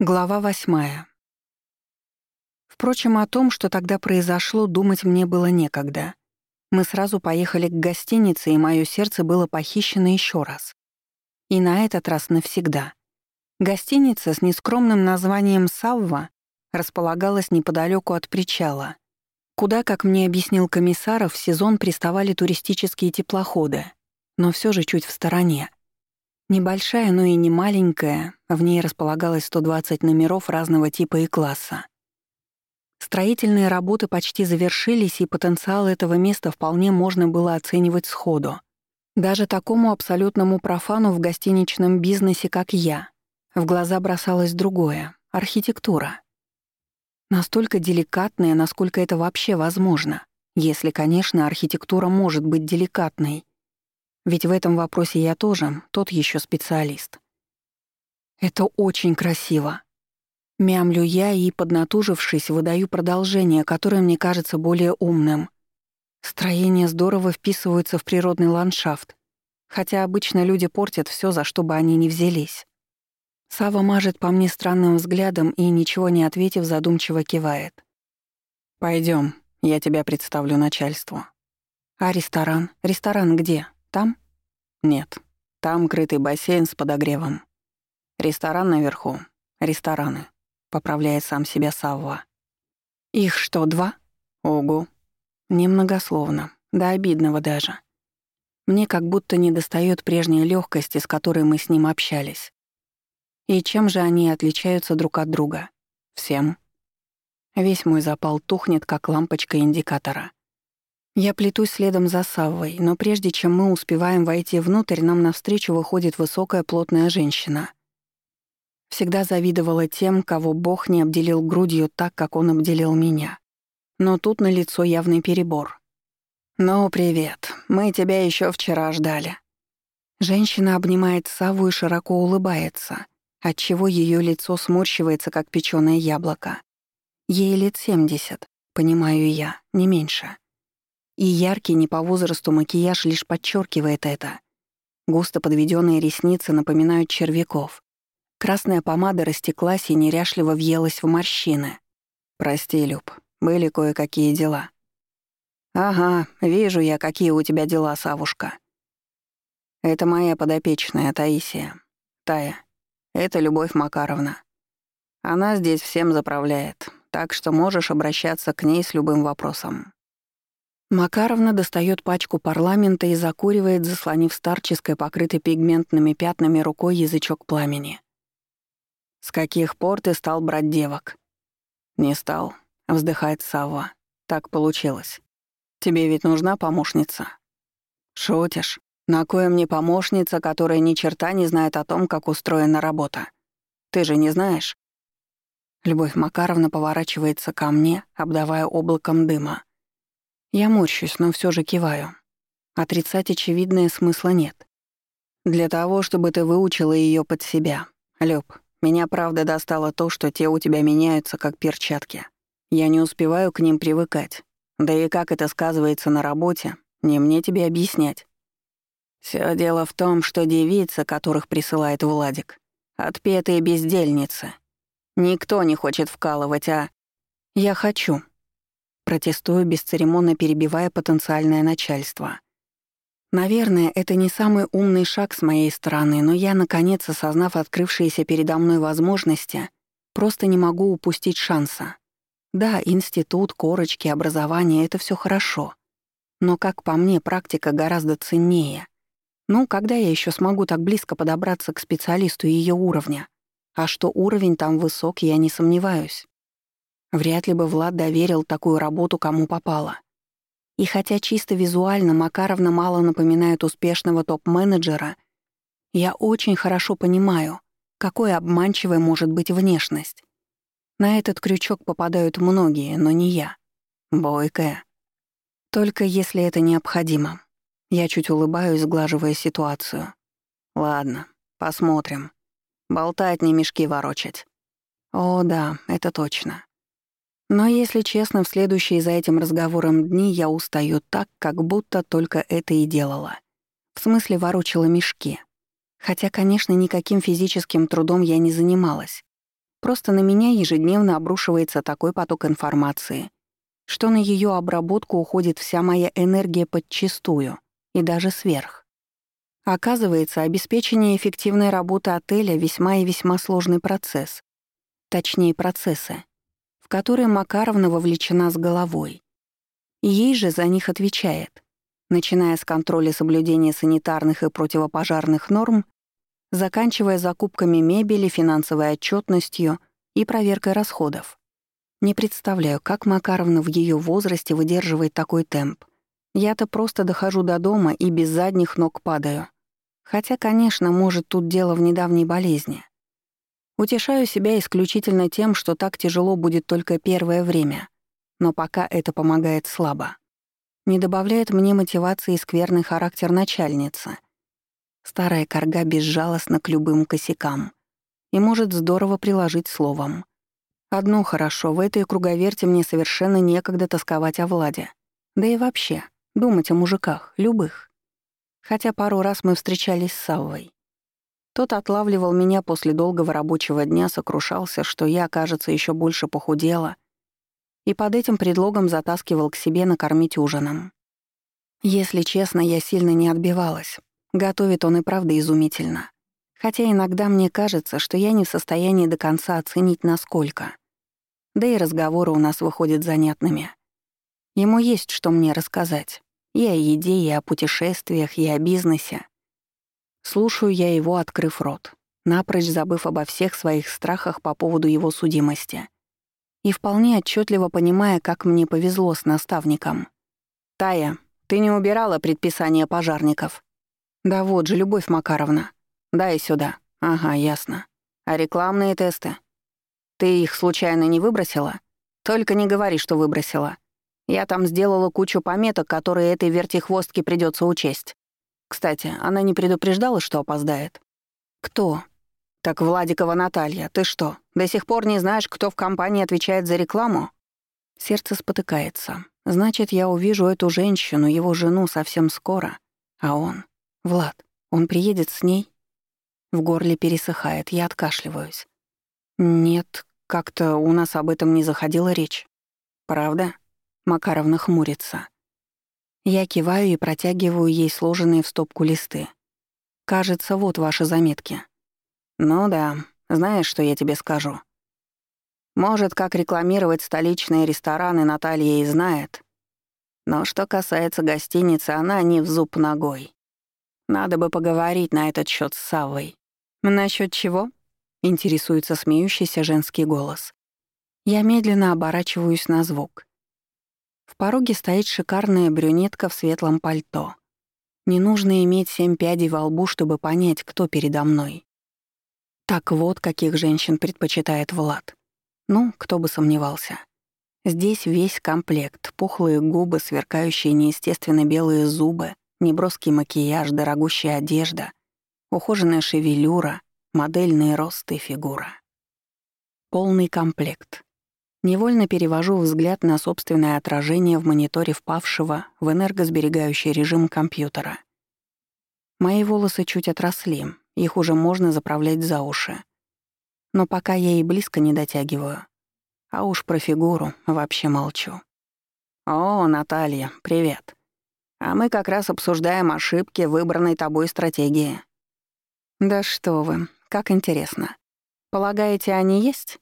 Глава восьмая. Впрочем, о том, что тогда произошло, думать мне было некогда. Мы сразу поехали к гостинице, и мое сердце было похищено еще раз. И на этот раз навсегда. Гостиница с нескромным названием «Савва» располагалась неподалеку от причала, куда, как мне объяснил комиссаров, в сезон приставали туристические теплоходы, но все же чуть в стороне. Небольшая, но и не маленькая, в ней располагалось 120 номеров разного типа и класса. Строительные работы почти завершились, и потенциал этого места вполне можно было оценивать сходу. Даже такому абсолютному профану в гостиничном бизнесе, как я, в глаза бросалось другое — архитектура. Настолько деликатная, насколько это вообще возможно, если, конечно, архитектура может быть деликатной — ведь в этом вопросе я тоже тот еще специалист. Это очень красиво. Мямлю я и, поднатужившись, выдаю продолжение, которое мне кажется более умным. Строения здорово вписываются в природный ландшафт, хотя обычно люди портят все, за что бы они ни взялись. Сава мажет по мне странным взглядом и, ничего не ответив, задумчиво кивает. Пойдем, я тебя представлю начальству. А ресторан? Ресторан где? Там? Нет. Там крытый бассейн с подогревом. Ресторан наверху. Рестораны. Поправляет сам себя Савва. Их что, два? Ого. Немногословно. До обидного даже. Мне как будто недостает прежней легкости, с которой мы с ним общались. И чем же они отличаются друг от друга? Всем. Весь мой запал тухнет, как лампочка индикатора. Я плетусь следом за Саввой, но прежде чем мы успеваем войти внутрь, нам навстречу выходит высокая плотная женщина. Всегда завидовала тем, кого Бог не обделил грудью так, как он обделил меня. Но тут на лицо явный перебор. «Ну, привет. Мы тебя еще вчера ждали». Женщина обнимает Саву и широко улыбается, отчего ее лицо сморщивается, как печёное яблоко. Ей лет семьдесят, понимаю я, не меньше. И яркий не по возрасту макияж лишь подчеркивает это. Густо подведенные ресницы напоминают червяков. Красная помада растеклась и неряшливо въелась в морщины. «Прости, Люб, были кое-какие дела». «Ага, вижу я, какие у тебя дела, Савушка». «Это моя подопечная Таисия. Тая. Это Любовь Макаровна. Она здесь всем заправляет, так что можешь обращаться к ней с любым вопросом. Макаровна достает пачку парламента и закуривает, заслонив старческой, покрытой пигментными пятнами рукой язычок пламени. «С каких пор ты стал брать девок?» «Не стал», — вздыхает Савва. «Так получилось. Тебе ведь нужна помощница?» «Шутишь? На кое мне помощница, которая ни черта не знает о том, как устроена работа? Ты же не знаешь?» Любовь Макаровна поворачивается ко мне, обдавая облаком дыма. Я морщусь, но все же киваю. Отрицать очевидное смысла нет. Для того, чтобы ты выучила ее под себя. Люб, меня правда достало то, что те у тебя меняются как перчатки. Я не успеваю к ним привыкать. Да и как это сказывается на работе, не мне тебе объяснять. Все дело в том, что девицы, которых присылает Владик, отпетые бездельницы. Никто не хочет вкалывать, а... Я хочу, Протестую, бесцеремонно перебивая потенциальное начальство. Наверное, это не самый умный шаг с моей стороны, но я, наконец, осознав открывшиеся передо мной возможности, просто не могу упустить шанса. Да, институт, корочки, образование — это все хорошо. Но, как по мне, практика гораздо ценнее. Ну, когда я еще смогу так близко подобраться к специалисту ее уровня? А что уровень там высок, я не сомневаюсь. Вряд ли бы Влад доверил такую работу кому попало. И хотя чисто визуально Макаровна мало напоминает успешного топ-менеджера, я очень хорошо понимаю, какой обманчивой может быть внешность. На этот крючок попадают многие, но не я. Бойкая. Только если это необходимо. Я чуть улыбаюсь, сглаживая ситуацию. Ладно, посмотрим. Болтать не мешки ворочать. О, да, это точно. Но, если честно, в следующие за этим разговором дни я устаю так, как будто только это и делала. В смысле, ворочала мешки. Хотя, конечно, никаким физическим трудом я не занималась. Просто на меня ежедневно обрушивается такой поток информации, что на ее обработку уходит вся моя энергия подчистую и даже сверх. Оказывается, обеспечение эффективной работы отеля весьма и весьма сложный процесс. Точнее, процессы, в которые Макаровна вовлечена с головой. Ей же за них отвечает, начиная с контроля соблюдения санитарных и противопожарных норм, заканчивая закупками мебели, финансовой отчетностью и проверкой расходов. Не представляю, как Макаровна в ее возрасте выдерживает такой темп. Я-то просто дохожу до дома и без задних ног падаю. Хотя, конечно, может, тут дело в недавней болезни. Утешаю себя исключительно тем, что так тяжело будет только первое время, но пока это помогает слабо. Не добавляет мне мотивации скверный характер начальницы. Старая корга безжалостна к любым косякам и может здорово приложить словом. Одно хорошо, в этой круговерте мне совершенно некогда тосковать о Владе. Да и вообще, думать о мужиках, любых. Хотя пару раз мы встречались с Саввой. Тот отлавливал меня после долгого рабочего дня, сокрушался, что я, кажется, еще больше похудела, и под этим предлогом затаскивал к себе накормить ужином. Если честно, я сильно не отбивалась. Готовит он и правда изумительно. Хотя иногда мне кажется, что я не в состоянии до конца оценить, насколько. Да и разговоры у нас выходят занятными. Ему есть что мне рассказать. И о еде, и о путешествиях, и о бизнесе. Слушаю я его, открыв рот, напрочь забыв обо всех своих страхах по поводу его судимости. И вполне отчетливо понимая, как мне повезло с наставником. «Тая, ты не убирала предписание пожарников?» «Да вот же, Любовь Макаровна. Дай сюда. Ага, ясно. А рекламные тесты? Ты их случайно не выбросила? Только не говори, что выбросила. Я там сделала кучу пометок, которые этой вертихвостке придется учесть. Кстати, она не предупреждала, что опоздает? Кто? Так Владикова Наталья, ты что, до сих пор не знаешь, кто в компании отвечает за рекламу? Сердце спотыкается. Значит, я увижу эту женщину, его жену, совсем скоро. А он? Влад, он приедет с ней? В горле пересыхает, я откашливаюсь. Нет, как-то у нас об этом не заходила речь. Правда? Макаровна хмурится. Я киваю и протягиваю ей сложенные в стопку листы. «Кажется, вот ваши заметки». «Ну да, знаешь, что я тебе скажу?» Может, как рекламировать столичные рестораны Наталья и знает. Но что касается гостиницы, она не в зуб ногой. Надо бы поговорить на этот счет с Саввой. «Насчет чего?» — интересуется смеющийся женский голос. Я медленно оборачиваюсь на звук. В пороге стоит шикарная брюнетка в светлом пальто. Не нужно иметь семь пядей во лбу, чтобы понять, кто передо мной. Так вот, каких женщин предпочитает Влад. Ну, кто бы сомневался. Здесь весь комплект. Пухлые губы, сверкающие неестественно белые зубы, неброский макияж, дорогущая одежда, ухоженная шевелюра, модельный рост и фигура. Полный комплект. Невольно перевожу взгляд на собственное отражение в мониторе впавшего в энергосберегающий режим компьютера. Мои волосы чуть отросли, их уже можно заправлять за уши. Но пока я и близко не дотягиваю. А уж про фигуру вообще молчу. «О, Наталья, привет. А мы как раз обсуждаем ошибки выбранной тобой стратегии». «Да что вы, как интересно. Полагаете, они есть?»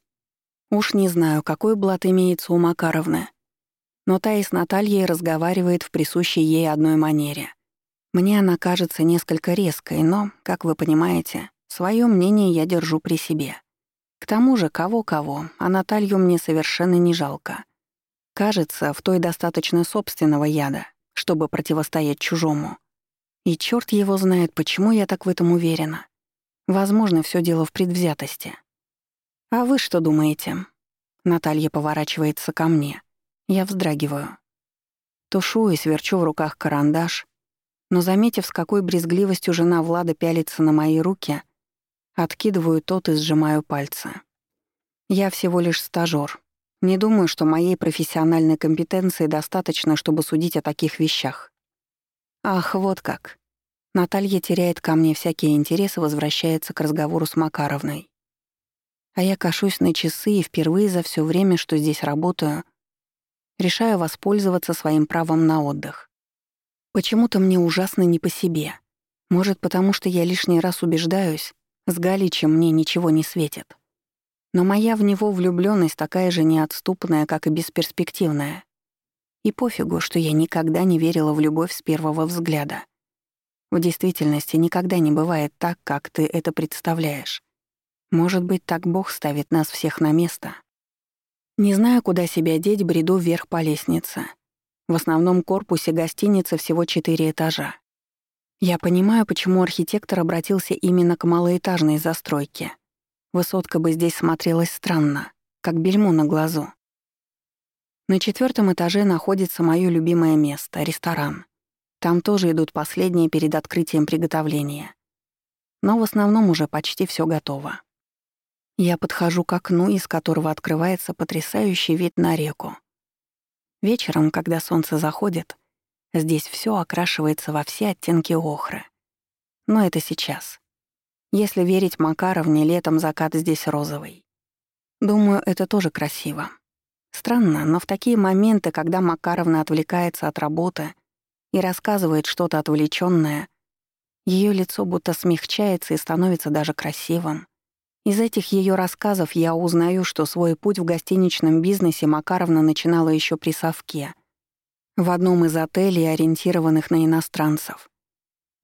Уж не знаю, какой блат имеется у Макаровны. Но та и с Натальей разговаривает в присущей ей одной манере. Мне она кажется несколько резкой, но, как вы понимаете, свое мнение я держу при себе. К тому же, кого-кого, а Наталью мне совершенно не жалко. Кажется, в той достаточно собственного яда, чтобы противостоять чужому. И черт его знает, почему я так в этом уверена. Возможно, все дело в предвзятости. «А вы что думаете?» Наталья поворачивается ко мне. Я вздрагиваю. Тушу и сверчу в руках карандаш, но, заметив, с какой брезгливостью жена Влада пялится на мои руки, откидываю тот и сжимаю пальцы. Я всего лишь стажёр. Не думаю, что моей профессиональной компетенции достаточно, чтобы судить о таких вещах. Ах, вот как. Наталья теряет ко мне всякие интересы, возвращается к разговору с Макаровной. А я кашусь на часы и впервые за все время, что здесь работаю, решаю воспользоваться своим правом на отдых. Почему-то мне ужасно не по себе. Может, потому что я лишний раз убеждаюсь, с Галичем мне ничего не светит. Но моя в него влюблённость такая же неотступная, как и бесперспективная. И пофигу, что я никогда не верила в любовь с первого взгляда. В действительности никогда не бывает так, как ты это представляешь. Может быть, так Бог ставит нас всех на место. Не знаю, куда себя деть, бреду вверх по лестнице. В основном корпусе гостиницы всего четыре этажа. Я понимаю, почему архитектор обратился именно к малоэтажной застройке. Высотка бы здесь смотрелась странно, как бельмо на глазу. На четвертом этаже находится мое любимое место — ресторан. Там тоже идут последние перед открытием приготовления. Но в основном уже почти все готово. Я подхожу к окну, из которого открывается потрясающий вид на реку. Вечером, когда солнце заходит, здесь все окрашивается во все оттенки охры. Но это сейчас. Если верить Макаровне, летом закат здесь розовый. Думаю, это тоже красиво. Странно, но в такие моменты, когда Макаровна отвлекается от работы и рассказывает что-то отвлечённое, её лицо будто смягчается и становится даже красивым. Из этих ее рассказов я узнаю, что свой путь в гостиничном бизнесе Макаровна начинала еще при совке, в одном из отелей, ориентированных на иностранцев.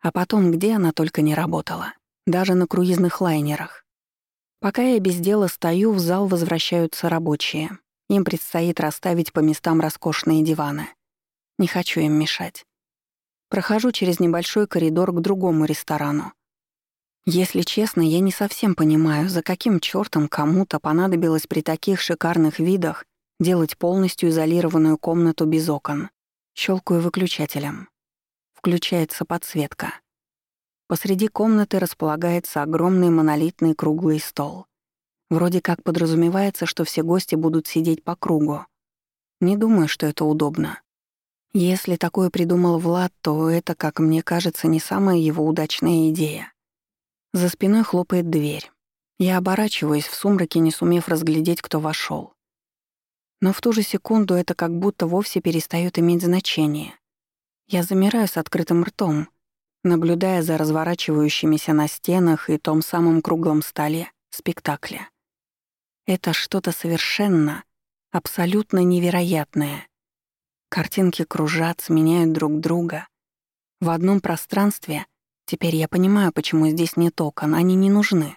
А потом, где она только не работала, даже на круизных лайнерах. Пока я без дела стою, в зал возвращаются рабочие. Им предстоит расставить по местам роскошные диваны. Не хочу им мешать. Прохожу через небольшой коридор к другому ресторану. Если честно, я не совсем понимаю, за каким чёртом кому-то понадобилось при таких шикарных видах делать полностью изолированную комнату без окон. Щелкаю выключателем. Включается подсветка. Посреди комнаты располагается огромный монолитный круглый стол. Вроде как подразумевается, что все гости будут сидеть по кругу. Не думаю, что это удобно. Если такое придумал Влад, то это, как мне кажется, не самая его удачная идея. За спиной хлопает дверь. Я оборачиваюсь в сумраке, не сумев разглядеть, кто вошел. Но в ту же секунду это как будто вовсе перестает иметь значение. Я замираю с открытым ртом, наблюдая за разворачивающимися на стенах и том самом круглом столе спектакля. Это что-то совершенно, абсолютно невероятное. Картинки кружат, сменяют друг друга. В одном пространстве — Теперь я понимаю, почему здесь нет окон, они не нужны.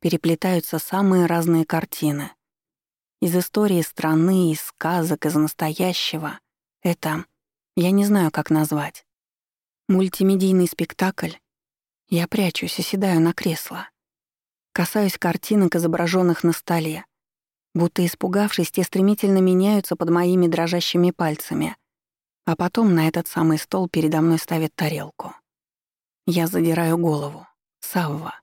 Переплетаются самые разные картины. Из истории страны, из сказок, из настоящего. Это... я не знаю, как назвать. Мультимедийный спектакль. Я прячусь и седаю на кресло. Касаюсь картинок, изображенных на столе. Будто испугавшись, те стремительно меняются под моими дрожащими пальцами. А потом на этот самый стол передо мной ставят тарелку. Я задираю голову. Савва.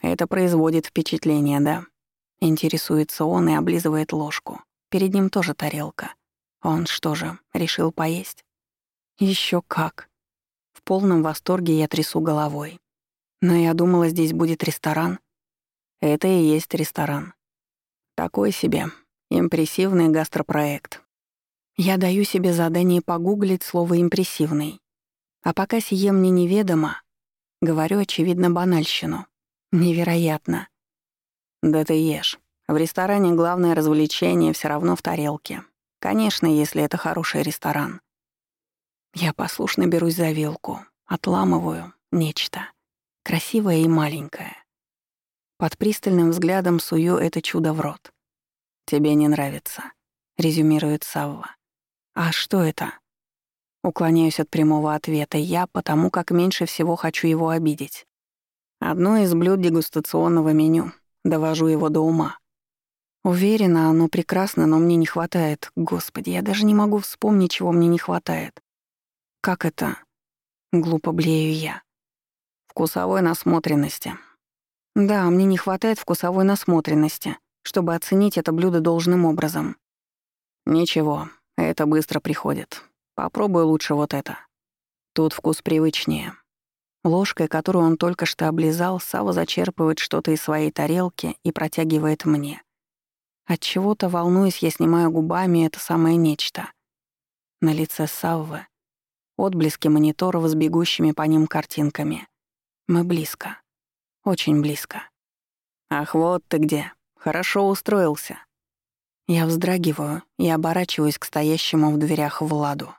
Это производит впечатление, да? Интересуется он и облизывает ложку. Перед ним тоже тарелка. Он что же, решил поесть? Еще как. В полном восторге я трясу головой. Но я думала, здесь будет ресторан. Это и есть ресторан. Такой себе импрессивный гастропроект. Я даю себе задание погуглить слово «импрессивный». А пока сие мне неведомо, говорю, очевидно, банальщину. Невероятно. Да ты ешь. В ресторане главное развлечение все равно в тарелке. Конечно, если это хороший ресторан. Я послушно берусь за вилку, отламываю нечто. Красивое и маленькое. Под пристальным взглядом сую это чудо в рот. «Тебе не нравится», — резюмирует Савва. «А что это?» Уклоняюсь от прямого ответа я, потому как меньше всего хочу его обидеть. Одно из блюд дегустационного меню. Довожу его до ума. Уверена, оно прекрасно, но мне не хватает. Господи, я даже не могу вспомнить, чего мне не хватает. Как это? Глупо блею я. Вкусовой насмотренности. Да, мне не хватает вкусовой насмотренности, чтобы оценить это блюдо должным образом. Ничего, это быстро приходит. Попробуй лучше вот это. Тут вкус привычнее. Ложкой, которую он только что облизал, Сава зачерпывает что-то из своей тарелки и протягивает мне. От чего-то, волнуясь, я снимаю губами это самое нечто. На лице Саввы отблески мониторов с бегущими по ним картинками. Мы близко. Очень близко. «Ах, вот ты где. Хорошо устроился». Я вздрагиваю и оборачиваюсь к стоящему в дверях Владу.